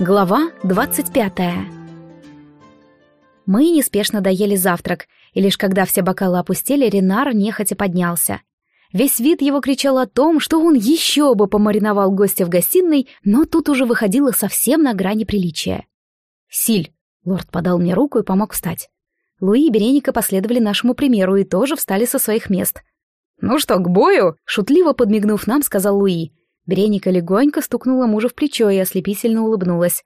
Глава 25 Мы неспешно доели завтрак, и лишь когда все бокалы опустили, Ренар нехотя поднялся. Весь вид его кричал о том, что он еще бы помариновал гостя в гостиной, но тут уже выходило совсем на грани приличия. «Силь!» — лорд подал мне руку и помог встать. Луи и Береника последовали нашему примеру и тоже встали со своих мест. «Ну что, к бою?» — шутливо подмигнув нам, сказал Луи. Береника легонько стукнула мужа в плечо и ослепительно улыбнулась.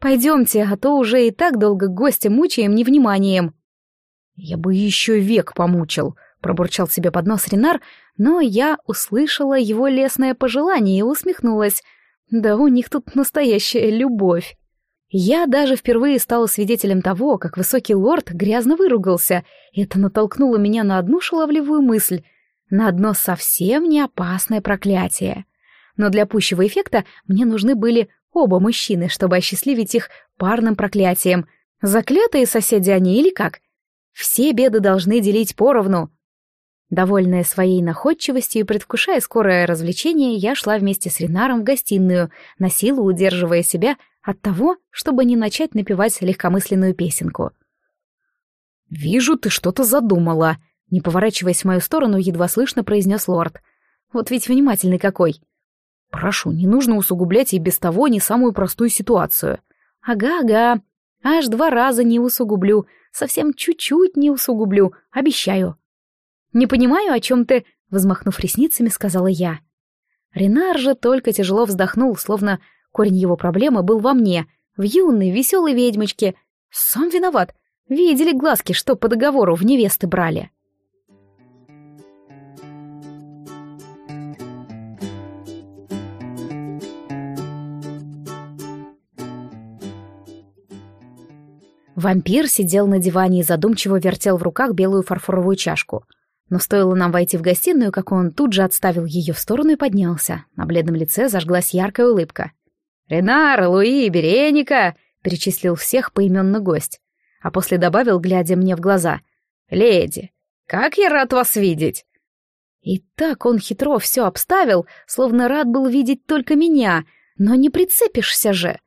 «Пойдемте, а то уже и так долго гостя мучаем невниманием». «Я бы еще век помучил», — пробурчал себе под нос Ренар, но я услышала его лесное пожелание и усмехнулась. «Да у них тут настоящая любовь». Я даже впервые стала свидетелем того, как высокий лорд грязно выругался. Это натолкнуло меня на одну шаловливую мысль, на одно совсем не опасное проклятие но для пущего эффекта мне нужны были оба мужчины, чтобы осчастливить их парным проклятием. Заклятые соседи они или как? Все беды должны делить поровну. Довольная своей находчивостью и предвкушая скорое развлечение, я шла вместе с Ренаром в гостиную, на силу удерживая себя от того, чтобы не начать напевать легкомысленную песенку. «Вижу, ты что-то задумала», — не поворачиваясь в мою сторону, едва слышно произнес лорд. «Вот ведь внимательный какой!» Прошу, не нужно усугублять и без того не самую простую ситуацию. Ага-ага, аж два раза не усугублю, совсем чуть-чуть не усугублю, обещаю. Не понимаю, о чем ты, взмахнув ресницами, сказала я. Ренар же только тяжело вздохнул, словно корень его проблемы был во мне, в юной, веселой ведьмочке. Сам виноват. Видели глазки, что по договору в невесты брали. Вампир сидел на диване и задумчиво вертел в руках белую фарфоровую чашку. Но стоило нам войти в гостиную, как он тут же отставил ее в сторону и поднялся. На бледном лице зажглась яркая улыбка. «Ренар, Луи, Береника!» — перечислил всех поименно гость. А после добавил, глядя мне в глаза. «Леди, как я рад вас видеть!» И так он хитро все обставил, словно рад был видеть только меня, но не прицепишься же.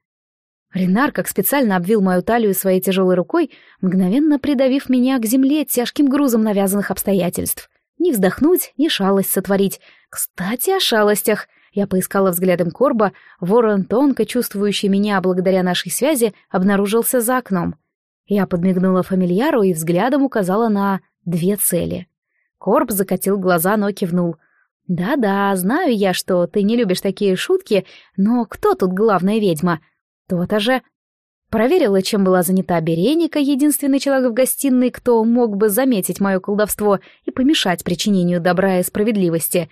Ренар как специально обвил мою талию своей тяжелой рукой, мгновенно придавив меня к земле тяжким грузом навязанных обстоятельств. Не вздохнуть, ни шалость сотворить. Кстати, о шалостях. Я поискала взглядом Корба, ворон, тонко чувствующий меня благодаря нашей связи, обнаружился за окном. Я подмигнула фамильяру и взглядом указала на две цели. Корб закатил глаза, но кивнул. «Да-да, знаю я, что ты не любишь такие шутки, но кто тут главная ведьма?» То-то же. Проверила, чем была занята Береника, единственный человек в гостиной, кто мог бы заметить мое колдовство и помешать причинению добра и справедливости.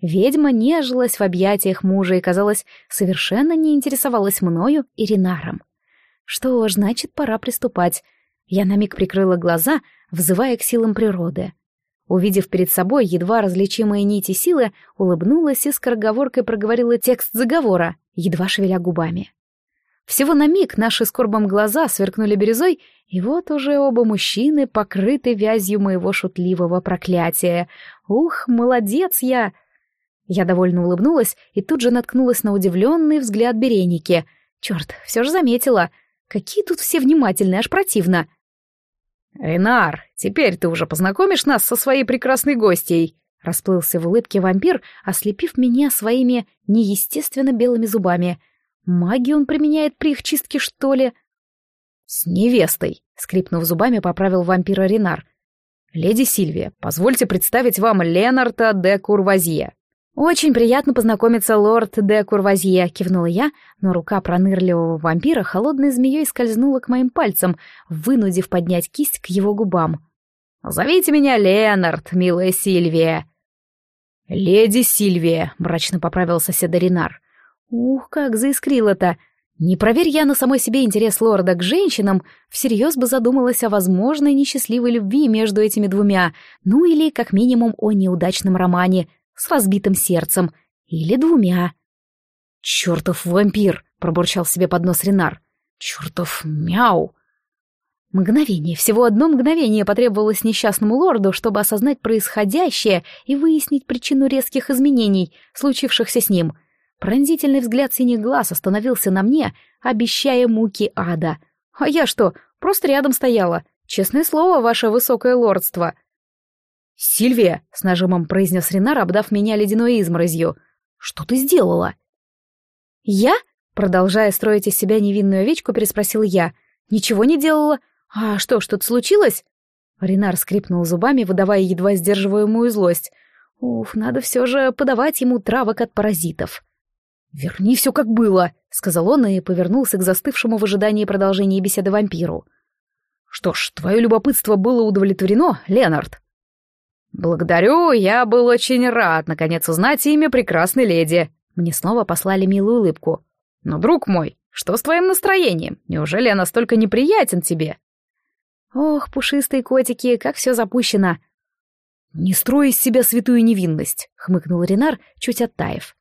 Ведьма нежилась в объятиях мужа и, казалось, совершенно не интересовалась мною и Ринаром. Что ж, значит, пора приступать. Я на миг прикрыла глаза, взывая к силам природы. Увидев перед собой едва различимые нити силы, улыбнулась и скороговоркой проговорила текст заговора, едва шевеля губами. Всего на миг наши скорбом глаза сверкнули бирюзой, и вот уже оба мужчины покрыты вязью моего шутливого проклятия. Ух, молодец я! Я довольно улыбнулась и тут же наткнулась на удивленный взгляд Береники. Черт, все же заметила. Какие тут все внимательные, аж противно. «Ренар, теперь ты уже познакомишь нас со своей прекрасной гостьей?» Расплылся в улыбке вампир, ослепив меня своими неестественно белыми зубами — Магию он применяет при их чистке, что ли? С невестой, скрипнув зубами, поправил вампира Ренар. Леди Сильвия, позвольте представить вам Ленарта де Курвазье. «Очень приятно познакомиться, лорд де Курвазье», — кивнула я, но рука пронырливого вампира холодной змеей скользнула к моим пальцам, вынудив поднять кисть к его губам. «Зовите меня Ленард, милая Сильвия». «Леди Сильвия», — мрачно поправил соседа Ренар. Ух, как заискрило-то! Не проверь я на самой себе интерес лорда к женщинам, всерьез бы задумалась о возможной несчастливой любви между этими двумя, ну или, как минимум, о неудачном романе с разбитым сердцем, или двумя. «Чертов вампир!» — пробурчал себе под нос Ренар. «Чертов мяу!» Мгновение, всего одно мгновение потребовалось несчастному лорду, чтобы осознать происходящее и выяснить причину резких изменений, случившихся с ним — Пронзительный взгляд синих глаз остановился на мне, обещая муки ада. А я что, просто рядом стояла? Честное слово, ваше высокое лордство. «Сильвия!» — с нажимом произнес Ренар, обдав меня ледяной изморозью. «Что ты сделала?» «Я?» — продолжая строить из себя невинную овечку, переспросил я. «Ничего не делала. А что, что-то случилось?» Ренар скрипнул зубами, выдавая едва сдерживаемую злость. «Уф, надо все же подавать ему травок от паразитов». «Верни все как было», — сказал он и повернулся к застывшему в ожидании продолжения беседы вампиру. «Что ж, твое любопытство было удовлетворено, Ленард». «Благодарю, я был очень рад, наконец, узнать имя прекрасной леди». Мне снова послали милую улыбку. «Но, друг мой, что с твоим настроением? Неужели я настолько неприятен тебе?» «Ох, пушистые котики, как все запущено!» «Не строй из себя святую невинность», — хмыкнул Ренар, чуть оттаив.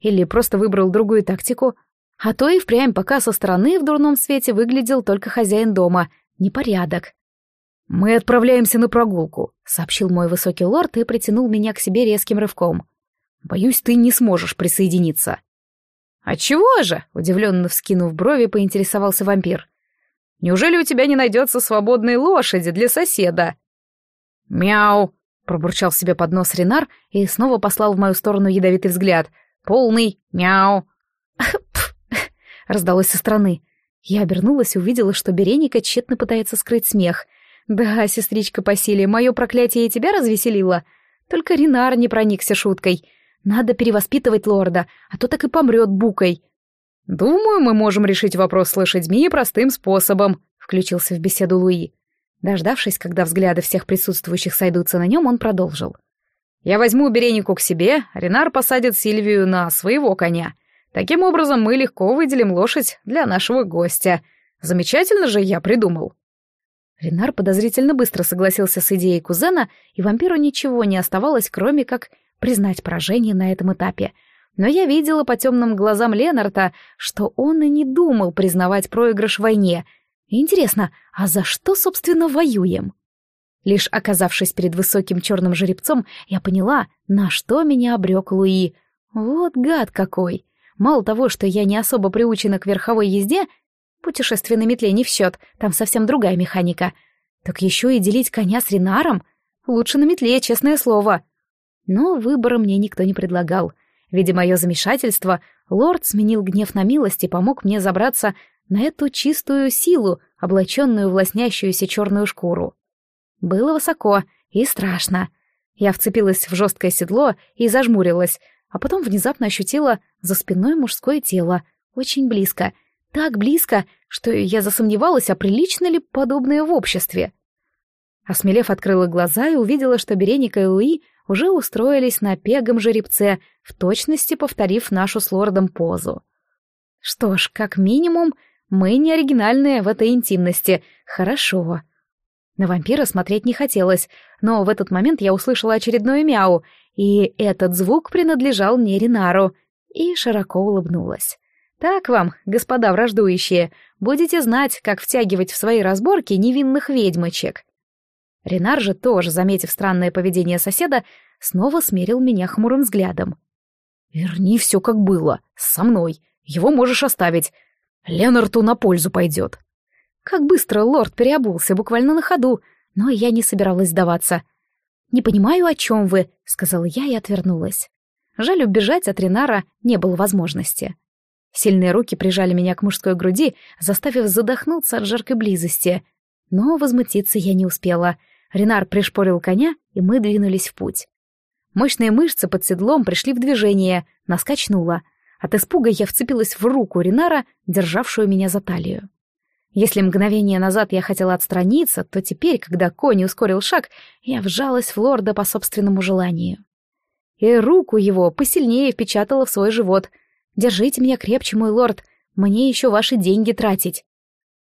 Или просто выбрал другую тактику. А то и впрямь пока со стороны в дурном свете выглядел только хозяин дома. Непорядок. «Мы отправляемся на прогулку», — сообщил мой высокий лорд и притянул меня к себе резким рывком. «Боюсь, ты не сможешь присоединиться». «А чего же?» — удивленно вскинув брови, поинтересовался вампир. «Неужели у тебя не найдется свободной лошади для соседа?» «Мяу!» — пробурчал себе под нос Ренар и снова послал в мою сторону ядовитый взгляд. «Полный! Мяу!» раздалось со стороны. Я обернулась и увидела, что Береника тщетно пытается скрыть смех. «Да, сестричка по силе, мое проклятие и тебя развеселило. Только Ренар не проникся шуткой. Надо перевоспитывать лорда, а то так и помрет букой». «Думаю, мы можем решить вопрос с лошадьми простым способом», — включился в беседу Луи. Дождавшись, когда взгляды всех присутствующих сойдутся на нем, он продолжил. «Я возьму Беренику к себе, Ренар посадит Сильвию на своего коня. Таким образом мы легко выделим лошадь для нашего гостя. Замечательно же я придумал». Ренар подозрительно быстро согласился с идеей кузена, и вампиру ничего не оставалось, кроме как признать поражение на этом этапе. Но я видела по темным глазам Ленарта, что он и не думал признавать проигрыш в войне. Интересно, а за что, собственно, воюем? Лишь оказавшись перед высоким черным жеребцом, я поняла, на что меня обрек Луи. Вот гад какой! Мало того, что я не особо приучена к верховой езде, Путешествие на метле не в счет, там совсем другая механика. Так еще и делить коня с Ренаром? Лучше на метле, честное слово. Но выбора мне никто не предлагал. Видя мое замешательство, лорд сменил гнев на милость и помог мне забраться на эту чистую силу, облаченную в лоснящуюся черную шкуру. Было высоко и страшно. Я вцепилась в жесткое седло и зажмурилась, а потом внезапно ощутила за спиной мужское тело, очень близко — так близко, что я засомневалась, а прилично ли подобное в обществе. Осмелев, открыла глаза и увидела, что Береника и Луи уже устроились на пегом жеребце, в точности повторив нашу с лордом позу. Что ж, как минимум, мы не оригинальные в этой интимности. Хорошо. На вампира смотреть не хотелось, но в этот момент я услышала очередное мяу, и этот звук принадлежал мне Ринару, и широко улыбнулась. Так вам, господа враждующие, будете знать, как втягивать в свои разборки невинных ведьмочек. Ренар же тоже, заметив странное поведение соседа, снова смерил меня хмурым взглядом. «Верни все как было, со мной, его можешь оставить. Ленарту на пользу пойдет». Как быстро лорд переобулся, буквально на ходу, но я не собиралась сдаваться. «Не понимаю, о чем вы», — сказала я и отвернулась. Жаль, убежать от Ренара не было возможности. Сильные руки прижали меня к мужской груди, заставив задохнуться от жаркой близости. Но возмутиться я не успела. Ренар пришпорил коня, и мы двинулись в путь. Мощные мышцы под седлом пришли в движение, нас качнуло. От испуга я вцепилась в руку Ренара, державшую меня за талию. Если мгновение назад я хотела отстраниться, то теперь, когда конь ускорил шаг, я вжалась в лорда по собственному желанию. И руку его посильнее впечатала в свой живот — Держите меня крепче, мой лорд, мне еще ваши деньги тратить.